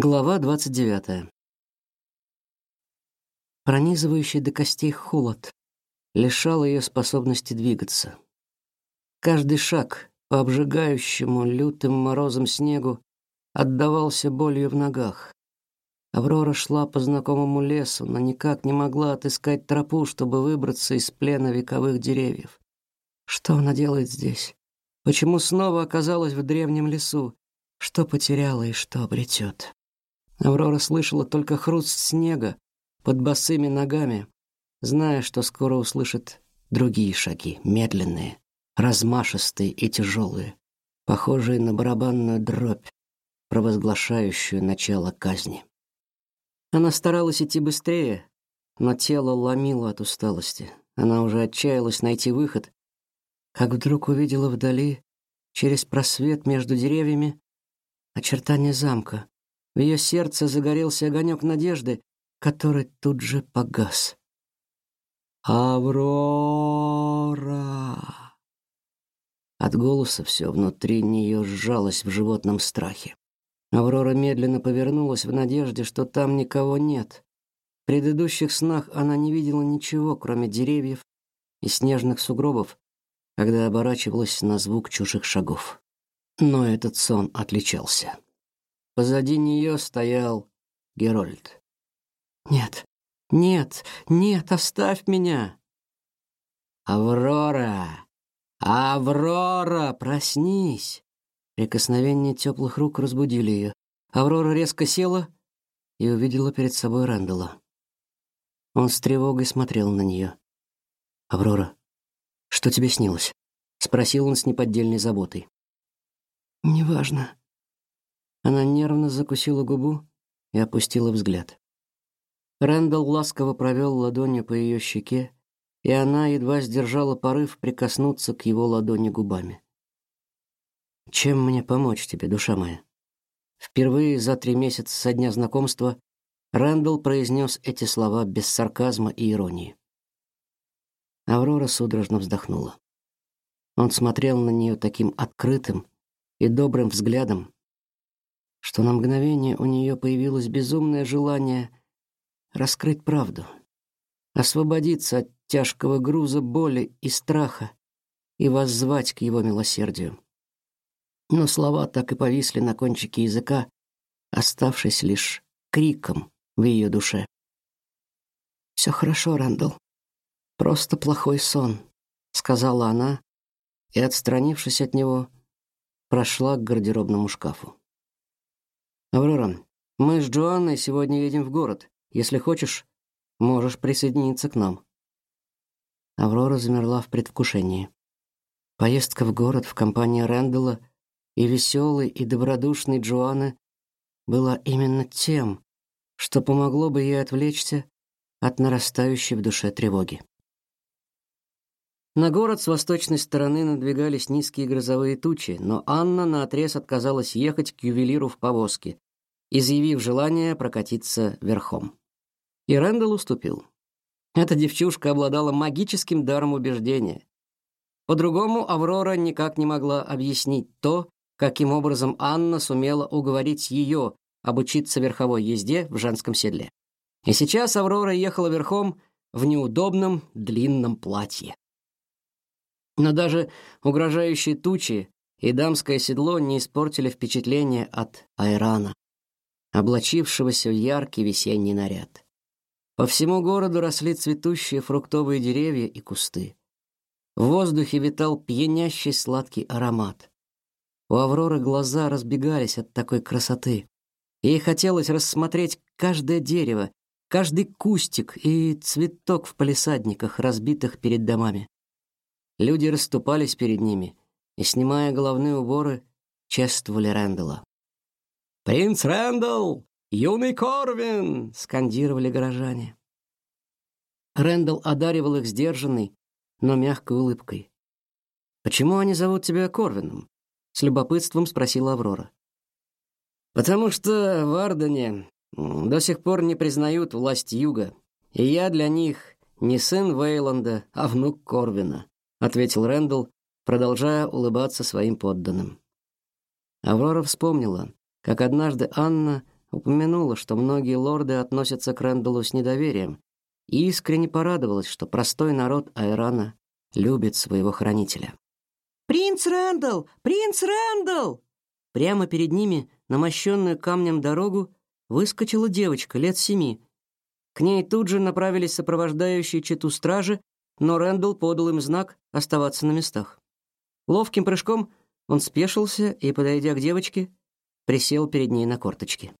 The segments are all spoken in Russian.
Глава 29. Пронизывающий до костей холод лишал ее способности двигаться. Каждый шаг по обжигающему лютым морозом снегу отдавался болью в ногах. Аврора шла по знакомому лесу, но никак не могла отыскать тропу, чтобы выбраться из плена вековых деревьев. Что она делает здесь? Почему снова оказалась в древнем лесу? Что потеряла и что обретет? Аврора слышала только хруст снега под босыми ногами, зная, что скоро услышит другие шаги, медленные, размашистые и тяжелые, похожие на барабанную дробь, провозглашающую начало казни. Она старалась идти быстрее, но тело ломило от усталости. Она уже отчаялась найти выход, как вдруг увидела вдали, через просвет между деревьями, очертания замка. В ее сердце загорелся огонек надежды, который тут же погас. Аврора. От голоса все внутри нее сжалось в животном страхе. Аврора медленно повернулась в надежде, что там никого нет. В предыдущих снах она не видела ничего, кроме деревьев и снежных сугробов, когда оборачивалась на звук чужих шагов. Но этот сон отличался. Позади нее стоял Герольд. Нет. Нет, нет, оставь меня. Аврора. Аврора, проснись. Прикосновение теплых рук разбудили ее. Аврора резко села и увидела перед собой Рэндала. Он с тревогой смотрел на нее. Аврора, что тебе снилось? спросил он с неподдельной заботой. Неважно, она нервно закусила губу и опустила взгляд. Рэндалл ласково провел ладонью по ее щеке, и она едва сдержала порыв прикоснуться к его ладони губами. Чем мне помочь тебе, душа моя? Впервые за три месяца со дня знакомства Рэндалл произнес эти слова без сарказма и иронии. Аврора судорожно вздохнула. Он смотрел на нее таким открытым и добрым взглядом, что на мгновение у нее появилось безумное желание раскрыть правду, освободиться от тяжкого груза боли и страха и воззвать к его милосердию. Но слова так и повисли на кончике языка, оставшись лишь криком в ее душе. «Все хорошо, Рэндалл. Просто плохой сон», — сказала она и, отстранившись от него, прошла к гардеробному шкафу. Аврора, мы с Джоанной сегодня едем в город. Если хочешь, можешь присоединиться к нам. Аврора замерла в предвкушении. Поездка в город в компании Рэндалла и веселой и добродушной Джоанны была именно тем, что помогло бы ей отвлечься от нарастающей в душе тревоги. На город с восточной стороны надвигались низкие грозовые тучи, но Анна наотрез отказалась ехать к ювелиру в повозке, изъявив желание прокатиться верхом. И Рэндалл уступил. Эта девчушка обладала магическим даром убеждения. По-другому Аврора никак не могла объяснить то, каким образом Анна сумела уговорить ее обучиться верховой езде в женском седле. И сейчас Аврора ехала верхом в неудобном длинном платье. Но даже угрожающие тучи и дамское седло не испортили впечатление от Айрана, облачившегося в яркий весенний наряд. По всему городу росли цветущие фруктовые деревья и кусты. В воздухе витал пьянящий сладкий аромат. У Авроры глаза разбегались от такой красоты. Ей хотелось рассмотреть каждое дерево, каждый кустик и цветок в палисадниках, разбитых перед домами. Люди расступались перед ними и, снимая головные уборы, чествовали Рэндала. «Принц Рэндалл! Юный Корвин!» — скандировали горожане. Рэндалл одаривал их сдержанной, но мягкой улыбкой. «Почему они зовут тебя Корвином?» — с любопытством спросила Аврора. «Потому что в Ардене до сих пор не признают власть Юга, и я для них не сын Вейланда, а внук Корвина ответил Рэндалл, продолжая улыбаться своим подданным. Аврора вспомнила, как однажды Анна упомянула, что многие лорды относятся к Рэндаллу с недоверием, и искренне порадовалась, что простой народ Айрана любит своего хранителя. «Принц Рэндалл! Принц Рэндалл!» Прямо перед ними, на мощенную камнем дорогу, выскочила девочка лет семи. К ней тут же направились сопровождающие чету стражи, но Рэндалл подал им знак оставаться на местах. Ловким прыжком он спешился и, подойдя к девочке, присел перед ней на корточки.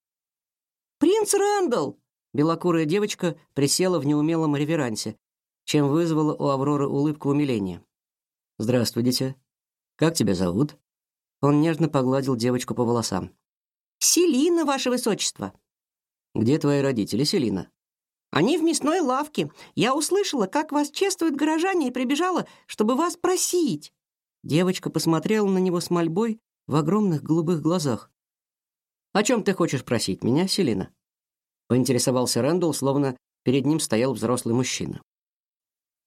«Принц Рэндалл!» Белокурая девочка присела в неумелом реверансе, чем вызвала у Авроры улыбку умиления. «Здравствуй, дитя. Как тебя зовут?» Он нежно погладил девочку по волосам. «Селина, ваше высочество». «Где твои родители, Селина?» «Они в мясной лавке. Я услышала, как вас чествуют горожане, и прибежала, чтобы вас просить». Девочка посмотрела на него с мольбой в огромных голубых глазах. «О чем ты хочешь просить меня, Селина?» Поинтересовался Рэндалл, словно перед ним стоял взрослый мужчина.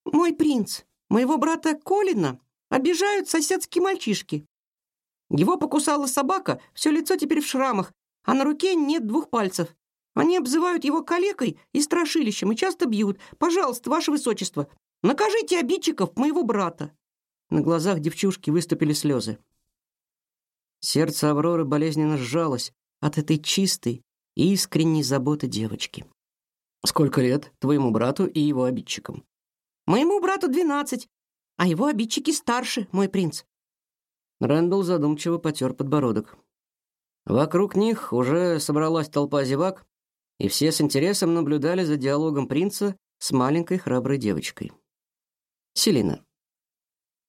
«Мой принц, моего брата Колина обижают соседские мальчишки. Его покусала собака, все лицо теперь в шрамах, а на руке нет двух пальцев. Они обзывают его калекой и страшилищем и часто бьют. Пожалуйста, ваше высочество, накажите обидчиков моего брата». На глазах девчушки выступили слезы. Сердце Авроры болезненно сжалось от этой чистой и искренней заботы девочки. Сколько лет твоему брату и его обидчикам? Моему брату двенадцать, а его обидчики старше, мой принц. Рэндалл задумчиво потер подбородок. Вокруг них уже собралась толпа зевак, и все с интересом наблюдали за диалогом принца с маленькой храброй девочкой. Селина.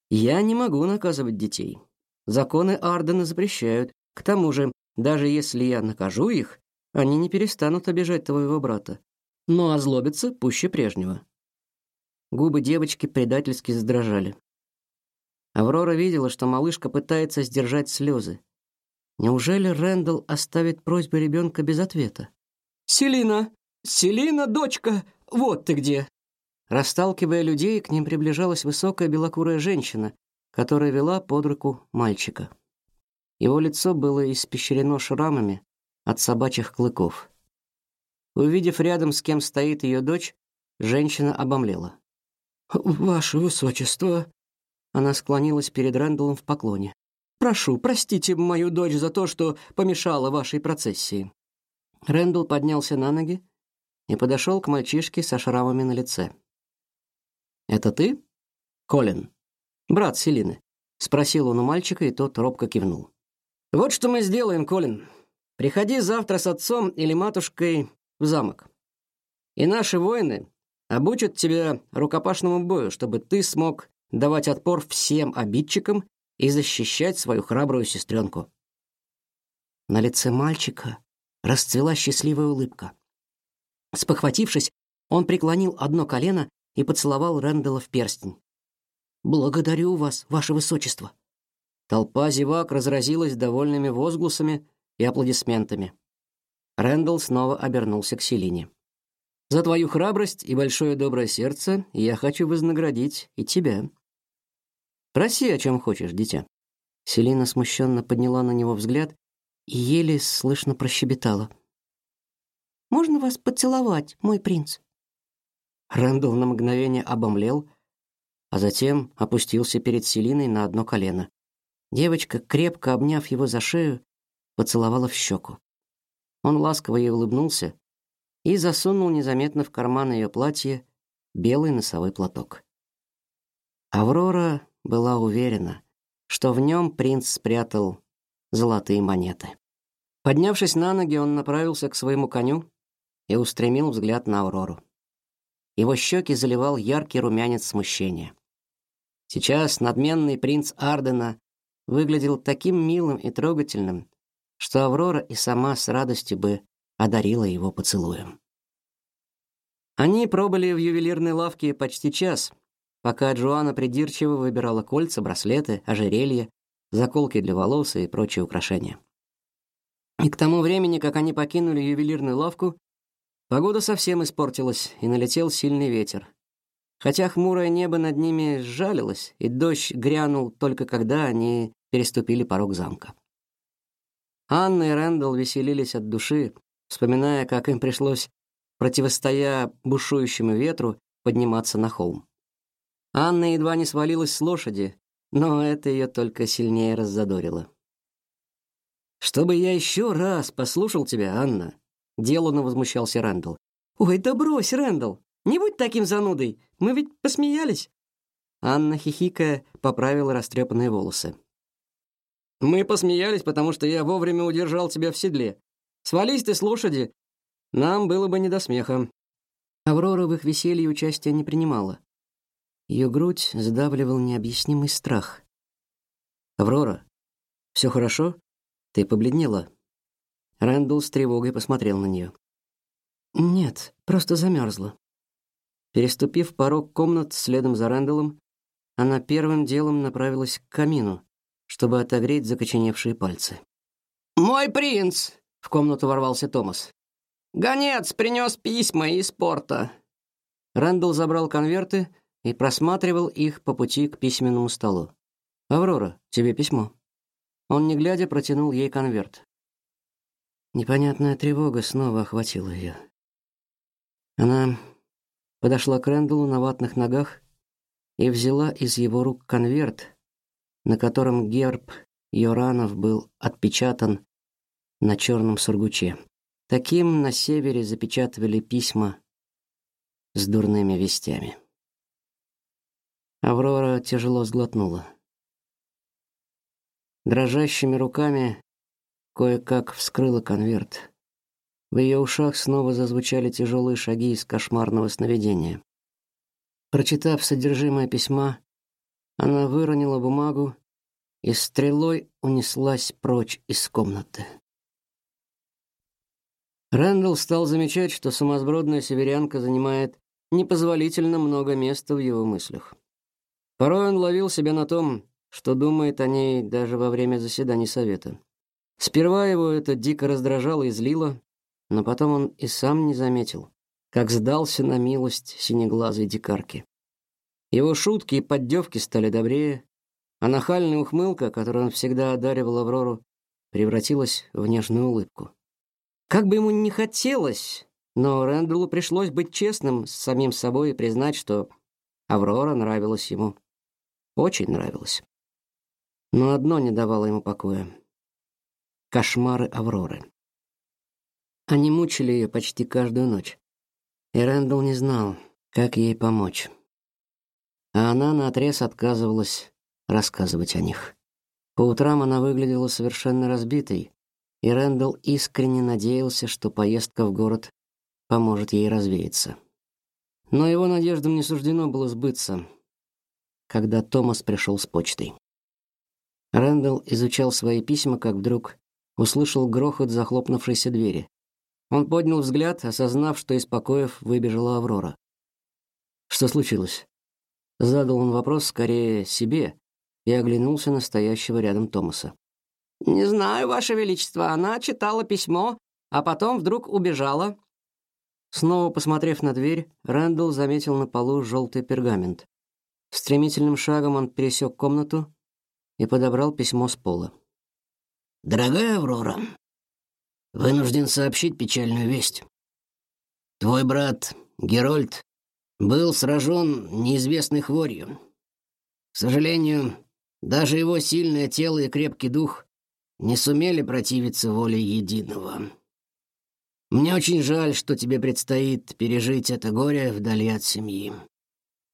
Я не могу наказывать детей. Законы Ардена запрещают. К тому же, даже если я накажу их, они не перестанут обижать твоего брата, но озлобятся пуще прежнего. Губы девочки предательски задрожали. Аврора видела, что малышка пытается сдержать слезы. Неужели Рэндалл оставит просьбу ребенка без ответа? «Селина! Селина, дочка! Вот ты где!» Расталкивая людей, к ним приближалась высокая белокурая женщина, которая вела под руку мальчика. Его лицо было испещрено шрамами, от собачьих клыков. Увидев рядом, с кем стоит ее дочь, женщина обомлела. «Ваше высочество!» Она склонилась перед Рэндаллом в поклоне. «Прошу, простите мою дочь за то, что помешала вашей процессии». Рэндалл поднялся на ноги и подошел к мальчишке со шрамами на лице. «Это ты, Колин, брат Селины?» — спросил он у мальчика, и тот робко кивнул. «Вот что мы сделаем, Колин. Приходи завтра с отцом или матушкой в замок. И наши воины обучат тебя рукопашному бою, чтобы ты смог давать отпор всем обидчикам и защищать свою храбрую сестренку. На лице мальчика расцвела счастливая улыбка. Спохватившись, он преклонил одно колено и поцеловал Рэндалла в перстень. «Благодарю вас, ваше высочество». Толпа зевак разразилась довольными возгласами, и аплодисментами. Рэндалл снова обернулся к Селине. «За твою храбрость и большое доброе сердце я хочу вознаградить и тебя. Проси, о чем хочешь, дитя». Селина смущенно подняла на него взгляд и еле слышно прощебетала. «Можно вас поцеловать, мой принц?» Рэндалл на мгновение обомлел, а затем опустился перед Селиной на одно колено. Девочка, крепко обняв его за шею, поцеловала в щеку. Он ласково ей улыбнулся и засунул незаметно в карман ее платья белый носовой платок. Аврора была уверена, что в нем принц спрятал золотые монеты. Поднявшись на ноги, он направился к своему коню и устремил взгляд на Аврору. Его щеки заливал яркий румянец смущения. Сейчас надменный принц Ардена выглядел таким милым и трогательным, что Аврора и сама с радостью бы одарила его поцелуем. Они пробыли в ювелирной лавке почти час, пока Джоанна придирчиво выбирала кольца, браслеты, ожерелья, заколки для волос и прочие украшения. И к тому времени, как они покинули ювелирную лавку, погода совсем испортилась, и налетел сильный ветер. Хотя хмурое небо над ними сжалилось, и дождь грянул только когда они переступили порог замка. Анна и Рэндалл веселились от души, вспоминая, как им пришлось, противостоя бушующему ветру, подниматься на холм. Анна едва не свалилась с лошади, но это ее только сильнее раззадорило. Чтобы я еще раз послушал тебя, Анна, деланно возмущался Рэндалл. Ой, да брось, Рэндалл. Не будь таким занудой. Мы ведь посмеялись. Анна хихикая поправила растрепанные волосы. Мы посмеялись, потому что я вовремя удержал тебя в седле. Свались ты с лошади, нам было бы не до смеха. Аврора в их веселье участия не принимала. Ее грудь сдавливал необъяснимый страх. Аврора, все хорошо? Ты побледнела. Рэндалл с тревогой посмотрел на нее. Нет, просто замерзла. Переступив порог комнат следом за Рэндаллом, она первым делом направилась к камину, чтобы отогреть закоченевшие пальцы. «Мой принц!» — в комнату ворвался Томас. «Гонец принес письма из порта». Рэндалл забрал конверты и просматривал их по пути к письменному столу. «Аврора, тебе письмо». Он, не глядя, протянул ей конверт. Непонятная тревога снова охватила ее. Она подошла к Рэндаллу на ватных ногах и взяла из его рук конверт, на котором герб Йоранов был отпечатан на черном сургуче. Таким на севере запечатывали письма с дурными вестями. Аврора тяжело сглотнула. Дрожащими руками кое-как вскрыла конверт. В ее ушах снова зазвучали тяжелые шаги из кошмарного сновидения. Прочитав содержимое письма, она выронила бумагу и стрелой унеслась прочь из комнаты. Рэндалл стал замечать, что сумасбродная северянка занимает непозволительно много места в его мыслях. Порой он ловил себя на том, что думает о ней даже во время заседаний совета. Сперва его это дико раздражало и злило, но потом он и сам не заметил, как сдался на милость синеглазой дикарки. Его шутки и поддевки стали добрее, а нахальная ухмылка, которой он всегда одаривал Аврору, превратилась в нежную улыбку. Как бы ему ни хотелось, но Рэндаллу пришлось быть честным с самим собой и признать, что Аврора нравилась ему. Очень нравилась. Но одно не давало ему покоя. Кошмары Авроры. Они мучили ее почти каждую ночь. И Рэндалл не знал, как ей помочь. А она наотрез отказывалась рассказывать о них. По утрам она выглядела совершенно разбитой, и Рэндалл искренне надеялся, что поездка в город поможет ей развеяться. Но его надеждам не суждено было сбыться, когда Томас пришел с почтой. Рэндалл изучал свои письма, как вдруг услышал грохот захлопнувшейся двери. Он поднял взгляд, осознав, что из покоев выбежала Аврора. Что случилось? Задал он вопрос скорее себе и оглянулся на стоящего рядом Томаса. Не знаю, ваше величество, она читала письмо, а потом вдруг убежала. Снова посмотрев на дверь, Рэндалл заметил на полу желтый пергамент. Стремительным шагом он пересек комнату и подобрал письмо с пола. «Дорогая Аврора, вынужден сообщить печальную весть. Твой брат Герольд был сражен неизвестной хворью. К сожалению, даже его сильное тело и крепкий дух не сумели противиться воле единого. Мне очень жаль, что тебе предстоит пережить это горе вдали от семьи.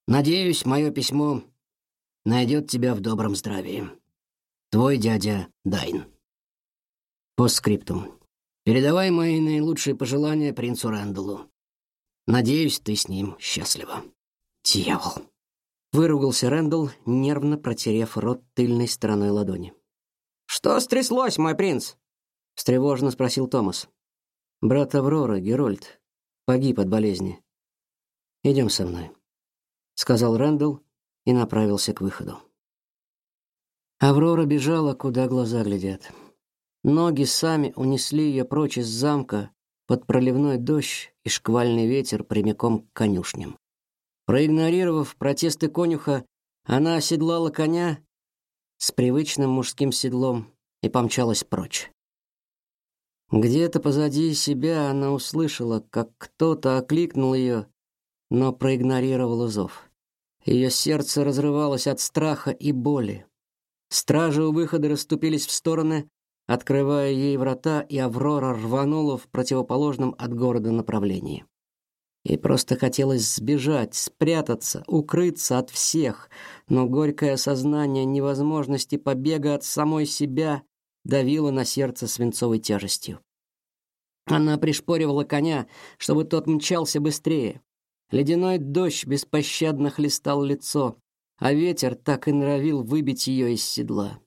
Надеюсь, мое письмо найдет тебя в добром здравии. Твой дядя Дайн. Постскриптум. Передавай мои наилучшие пожелания принцу Рэндаллу. Надеюсь, ты с ним счастлива. Дьявол. Выругался Рэндалл, нервно протерев рот тыльной стороной ладони. Что стряслось, мой принц? встревоженно спросил Томас. Брат Аврора, Герольд, погиб от болезни. Идем со мной, сказал Рэндалл и направился к выходу. Аврора бежала, куда глаза глядят. Ноги сами унесли ее прочь из замка под проливной дождь и шквальный ветер прямиком к конюшням. Проигнорировав протесты конюха, она оседлала коня с привычным мужским седлом и помчалась прочь. Где-то позади себя она услышала, как кто-то окликнул ее, но проигнорировала зов. Ее сердце разрывалось от страха и боли. Стражи у выхода расступились в стороны, открывая ей врата, и Аврора рванула в противоположном от города направлении. Ей просто хотелось сбежать, спрятаться, укрыться от всех, но горькое осознание невозможности побега от самой себя давило на сердце свинцовой тяжестью. Она пришпоривала коня, чтобы тот мчался быстрее. Ледяной дождь беспощадно хлестал лицо, а ветер так и норовил выбить ее из седла.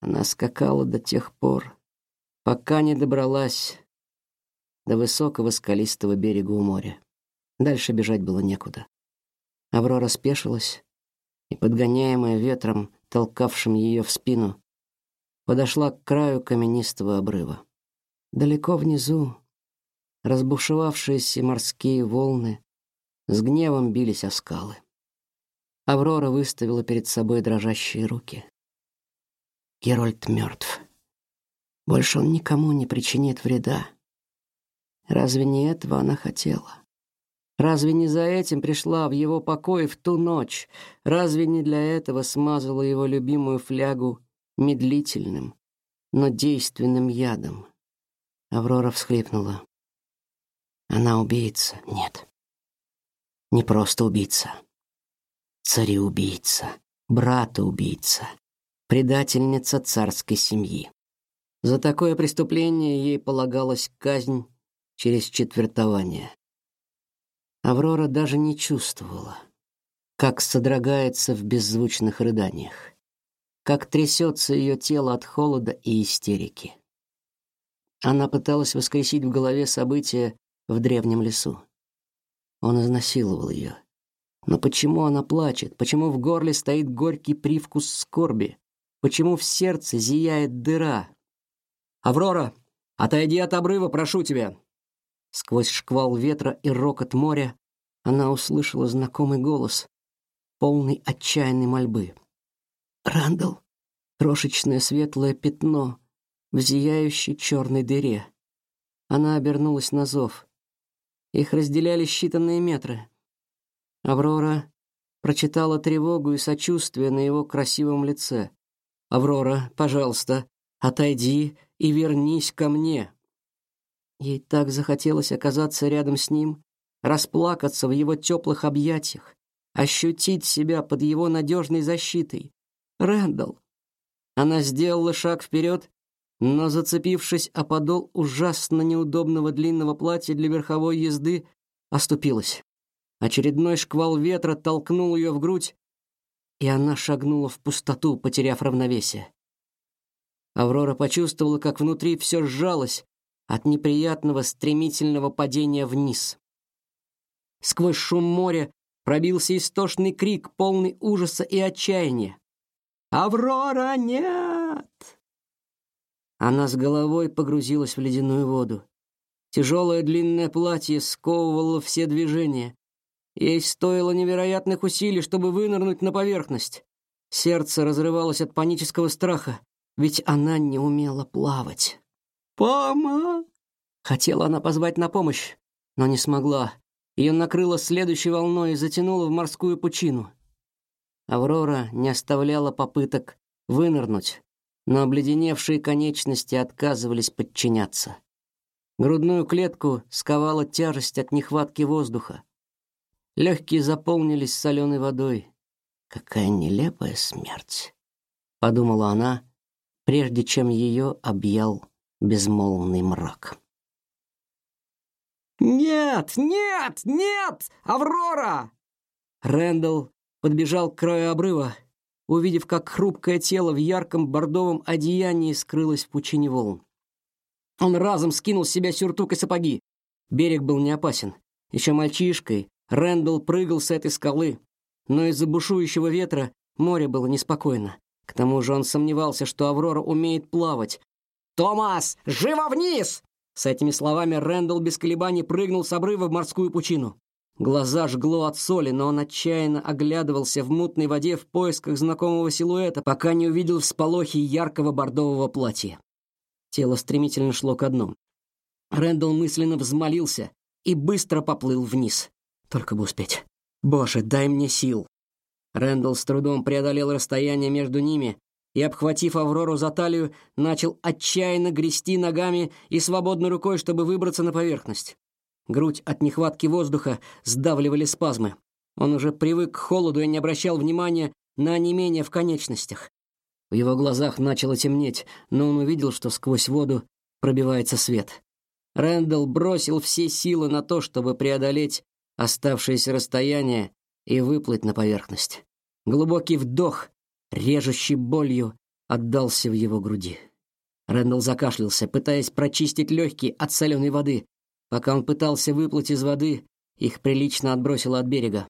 Она скакала до тех пор, пока не добралась до высокого скалистого берега у моря. Дальше бежать было некуда. Аврора спешилась и, подгоняемая ветром, толкавшим ее в спину, подошла к краю каменистого обрыва. Далеко внизу разбушевавшиеся морские волны с гневом бились о скалы. Аврора выставила перед собой дрожащие руки. Герольд мертв. Больше он никому не причинит вреда. Разве не этого она хотела? Разве не за этим пришла в его покой в ту ночь? Разве не для этого смазала его любимую флягу медлительным, но действенным ядом? Аврора всхлипнула. Она убийца? Нет. Не просто убийца. Цареубийца, брата-убийца, предательница царской семьи. За такое преступление ей полагалась казнь через четвертование. Аврора даже не чувствовала, как содрогается в беззвучных рыданиях, как трясется ее тело от холода и истерики. Она пыталась воскресить в голове события в древнем лесу. Он изнасиловал ее. Но почему она плачет? Почему в горле стоит горький привкус скорби? Почему в сердце зияет дыра? Аврора, отойди от обрыва, прошу тебя. Сквозь шквал ветра и рокот моря она услышала знакомый голос, полный отчаянной мольбы. Рандall, крошечное светлое пятно в зияющей черной дыре. Она обернулась на зов. Их разделяли считанные метры. Аврора прочитала тревогу и сочувствие на его красивом лице. Аврора, пожалуйста, отойди и вернись ко мне. Ей так захотелось оказаться рядом с ним, расплакаться в его теплых объятиях, ощутить себя под его надежной защитой. Рэндалл. Она сделала шаг вперед, но зацепившись о подол ужасно неудобного длинного платья для верховой езды, оступилась. Очередной шквал ветра толкнул ее в грудь, и она шагнула в пустоту, потеряв равновесие. Аврора почувствовала, как внутри все сжалось от неприятного стремительного падения вниз. Сквозь шум моря пробился истошный крик, полный ужаса и отчаяния. «Аврора, нет!» Она с головой погрузилась в ледяную воду. Тяжелое длинное платье сковывало все движения. Ей стоило невероятных усилий, чтобы вынырнуть на поверхность. Сердце разрывалось от панического страха, ведь она не умела плавать. «Пома!» Хотела она позвать на помощь, но не смогла. Ее накрыло следующей волной и затянуло в морскую пучину. Аврора не оставляла попыток вынырнуть, но обледеневшие конечности отказывались подчиняться. Грудную клетку сковала тяжесть от нехватки воздуха. Легкие заполнились соленой водой. Какая нелепая смерть, подумала она, прежде чем ее объял безмолвный мрак. Нет, нет, нет, Аврора! Рэндалл подбежал к краю обрыва, увидев, как хрупкое тело в ярком бордовом одеянии скрылось в пучине волн. Он разом скинул с себя сюртук и сапоги. Берег был не опасен. Еще мальчишкой Рэндалл прыгал с этой скалы, но из-за бушующего ветра море было неспокойно. К тому же он сомневался, что Аврора умеет плавать. «Томас, живо вниз!» С этими словами Рэндалл без колебаний прыгнул с обрыва в морскую пучину. Глаза жгло от соли, но он отчаянно оглядывался в мутной воде в поисках знакомого силуэта, пока не увидел всполохи яркого бордового платья. Тело стремительно шло ко дну. Рэндалл мысленно взмолился и быстро поплыл вниз. Только бы успеть. Боже, дай мне сил. Рэндалл с трудом преодолел расстояние между ними и, обхватив Аврору за талию, начал отчаянно грести ногами и свободной рукой, чтобы выбраться на поверхность. Грудь от нехватки воздуха сдавливали спазмы. Он уже привык к холоду и не обращал внимания на онемение в конечностях. В его глазах начало темнеть, но он увидел, что сквозь воду пробивается свет. Рэндалл бросил все силы на то, чтобы преодолеть оставшееся расстояние и выплыть на поверхность. Глубокий вдох, режущий болью, отдался в его груди. Рэндалл закашлялся, пытаясь прочистить легкие от соленой воды. Пока он пытался выплыть из воды, их прилично отбросило от берега.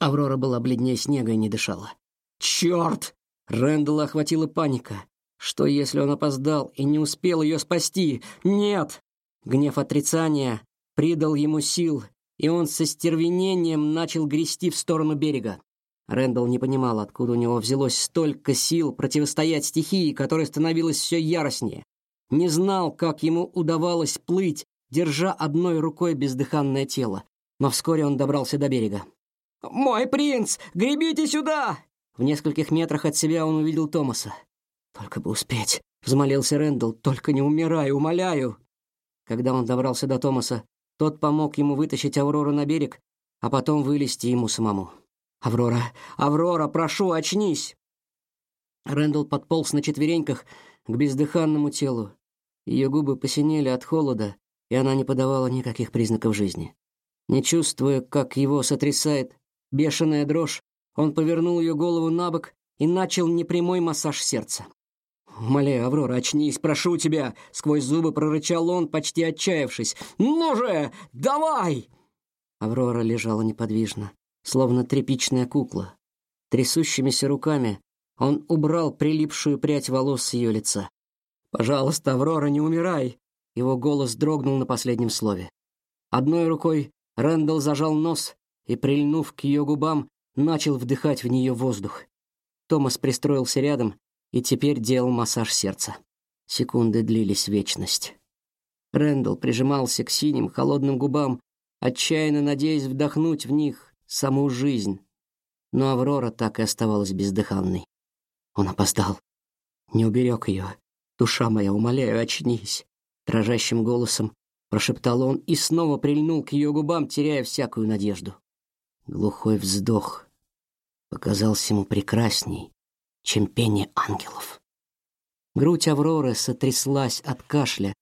Аврора была бледнее снега и не дышала. «Черт!» Рэндалла охватила паника. Что, если он опоздал и не успел ее спасти? Нет! Гнев отрицания придал ему сил, и он со стервенением начал грести в сторону берега. Рэндалл не понимал, откуда у него взялось столько сил противостоять стихии, которая становилась все яростнее. Не знал, как ему удавалось плыть, держа одной рукой бездыханное тело. Но вскоре он добрался до берега. «Мой принц! Гребите сюда!» В нескольких метрах от себя он увидел Томаса. «Только бы успеть!» — взмолился Рэндалл. «Только не умирай, умоляю!» Когда он добрался до Томаса, тот помог ему вытащить Аврору на берег, а потом вылезти ему самому. «Аврора! Аврора, прошу, очнись!» Рэндалл подполз на четвереньках к бездыханному телу. Ее губы посинели от холода, и она не подавала никаких признаков жизни. Не чувствуя, как его сотрясает бешеная дрожь, он повернул ее голову на бок и начал непрямой массаж сердца. «Умоляю, Аврора, очнись, прошу тебя!» — сквозь зубы прорычал он, почти отчаявшись. «Ну же, давай!» Аврора лежала неподвижно, словно тряпичная кукла. Трясущимися руками он убрал прилипшую прядь волос с ее лица. «Пожалуйста, Аврора, не умирай!» Его голос дрогнул на последнем слове. Одной рукой Рэндалл зажал нос и, прильнув к ее губам, начал вдыхать в нее воздух. Томас пристроился рядом и теперь делал массаж сердца. Секунды длились вечность. Рэндалл прижимался к синим холодным губам, отчаянно надеясь вдохнуть в них саму жизнь. Но Аврора так и оставалась бездыханной. Он опоздал. Не уберег ее. Душа моя, умоляю, очнись. Дрожащим голосом прошептал он и снова прильнул к ее губам, теряя всякую надежду. Глухой вздох показался ему прекрасней, чем пение ангелов. Грудь Авроры сотряслась от кашля,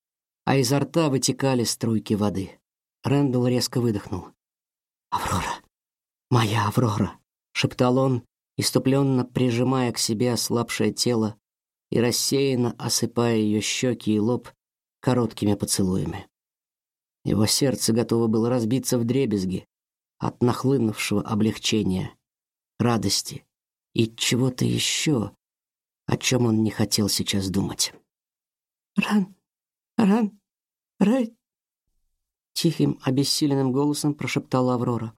а изо рта вытекали струйки воды. Рэндалл резко выдохнул. «Аврора! Моя Аврора!» — шептал он, иступленно прижимая к себе ослабшее тело и рассеянно осыпая ее щеки и лоб короткими поцелуями. Его сердце готово было разбиться в дребезги, от нахлынувшего облегчения, радости и чего-то еще, о чем он не хотел сейчас думать. «Ран, ран, рай!» Тихим, обессиленным голосом прошептала Аврора.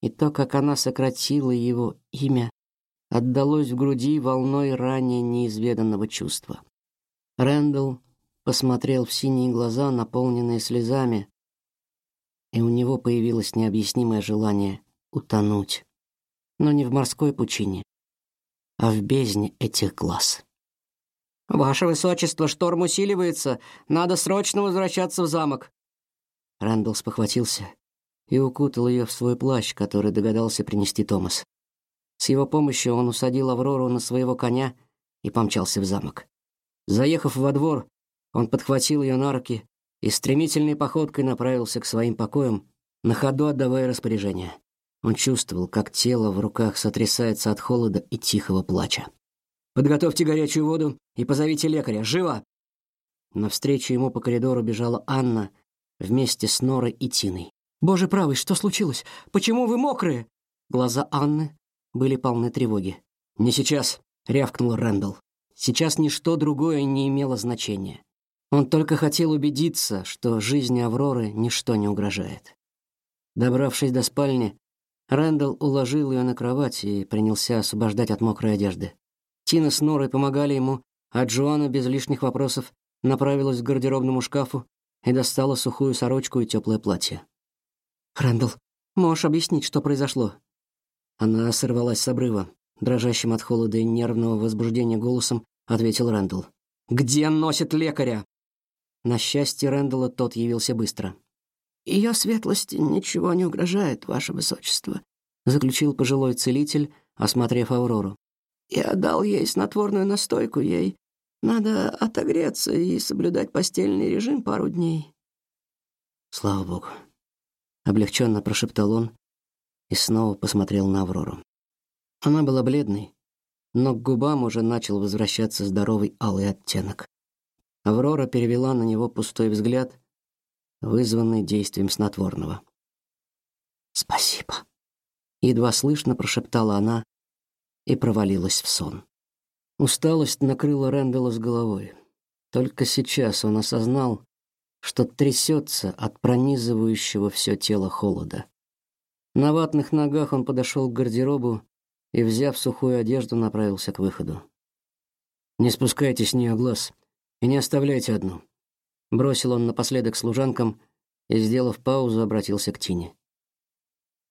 И то, как она сократила его имя, отдалось в груди волной ранее неизведанного чувства. Рэндалл посмотрел в синие глаза, наполненные слезами, и у него появилось необъяснимое желание утонуть, но не в морской пучине, а в бездне этих глаз. Ваше высочество, шторм усиливается, надо срочно возвращаться в замок. Рэндалл спохватился и укутал ее в свой плащ, который догадался принести Томас. С его помощью он усадил Аврору на своего коня и помчался в замок. Заехав во двор, он подхватил ее на руки и стремительной походкой направился к своим покоям, на ходу отдавая распоряжения. Он чувствовал, как тело в руках сотрясается от холода и тихого плача. «Подготовьте горячую воду и позовите лекаря. Живо!» Навстречу ему по коридору бежала Анна вместе с Норой и Тиной. «Боже правый, что случилось? Почему вы мокрые?» Глаза Анны были полны тревоги. «Не сейчас», — рявкнул Рэндалл. Сейчас ничто другое не имело значения. Он только хотел убедиться, что жизни Авроры ничто не угрожает. Добравшись до спальни, Рэндалл уложил ее на кровать и принялся освобождать от мокрой одежды. Тина с Норой помогали ему, а Джоанна без лишних вопросов направилась к гардеробному шкафу и достала сухую сорочку и теплое платье. «Рэндалл, можешь объяснить, что произошло?» Она сорвалась с обрыва. Дрожащим от холода и нервного возбуждения голосом ответил Рэндалл. «Где носит лекаря?» На счастье Рэндалла тот явился быстро. «Ее светлости ничего не угрожает, ваше высочество», заключил пожилой целитель, осмотрев Аврору. «Я дал ей снотворную настойку, ей надо отогреться и соблюдать постельный режим пару дней». «Слава богу», — облегченно прошептал он и снова посмотрел на Аврору. Она была бледной, но к губам уже начал возвращаться здоровый алый оттенок. Аврора перевела на него пустой взгляд, вызванный действием снотворного. «Спасибо», — едва слышно прошептала она и провалилась в сон. Усталость накрыла Рэндалла с головой. Только сейчас он осознал, что трясется от пронизывающего все тело холода. На ватных ногах он подошел к гардеробу и, взяв сухую одежду, направился к выходу. «Не спускайте с нее глаз», и не оставляйте одну. Бросил он напоследок служанкам и, сделав паузу, обратился к Тине.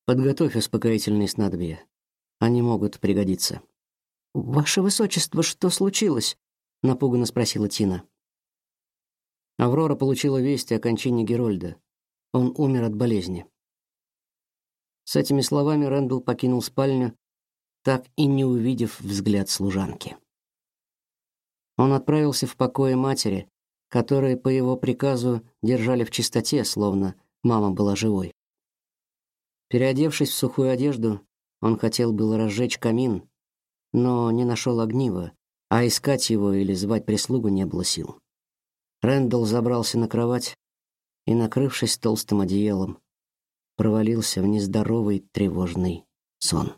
Подготовь успокоительные снадобья. Они могут пригодиться. Ваше высочество, что случилось? напуганно спросила Тина. Аврора получила весть о кончине Герольда. Он умер от болезни. С этими словами Рэндалл покинул спальню, так и не увидев взгляд служанки. Он отправился в покои матери, которые по его приказу держали в чистоте, словно мама была живой. Переодевшись в сухую одежду, он хотел было разжечь камин, но не нашел огнива, а искать его или звать прислугу не было сил. Рэндалл забрался на кровать и, накрывшись толстым одеялом, провалился в нездоровый тревожный сон.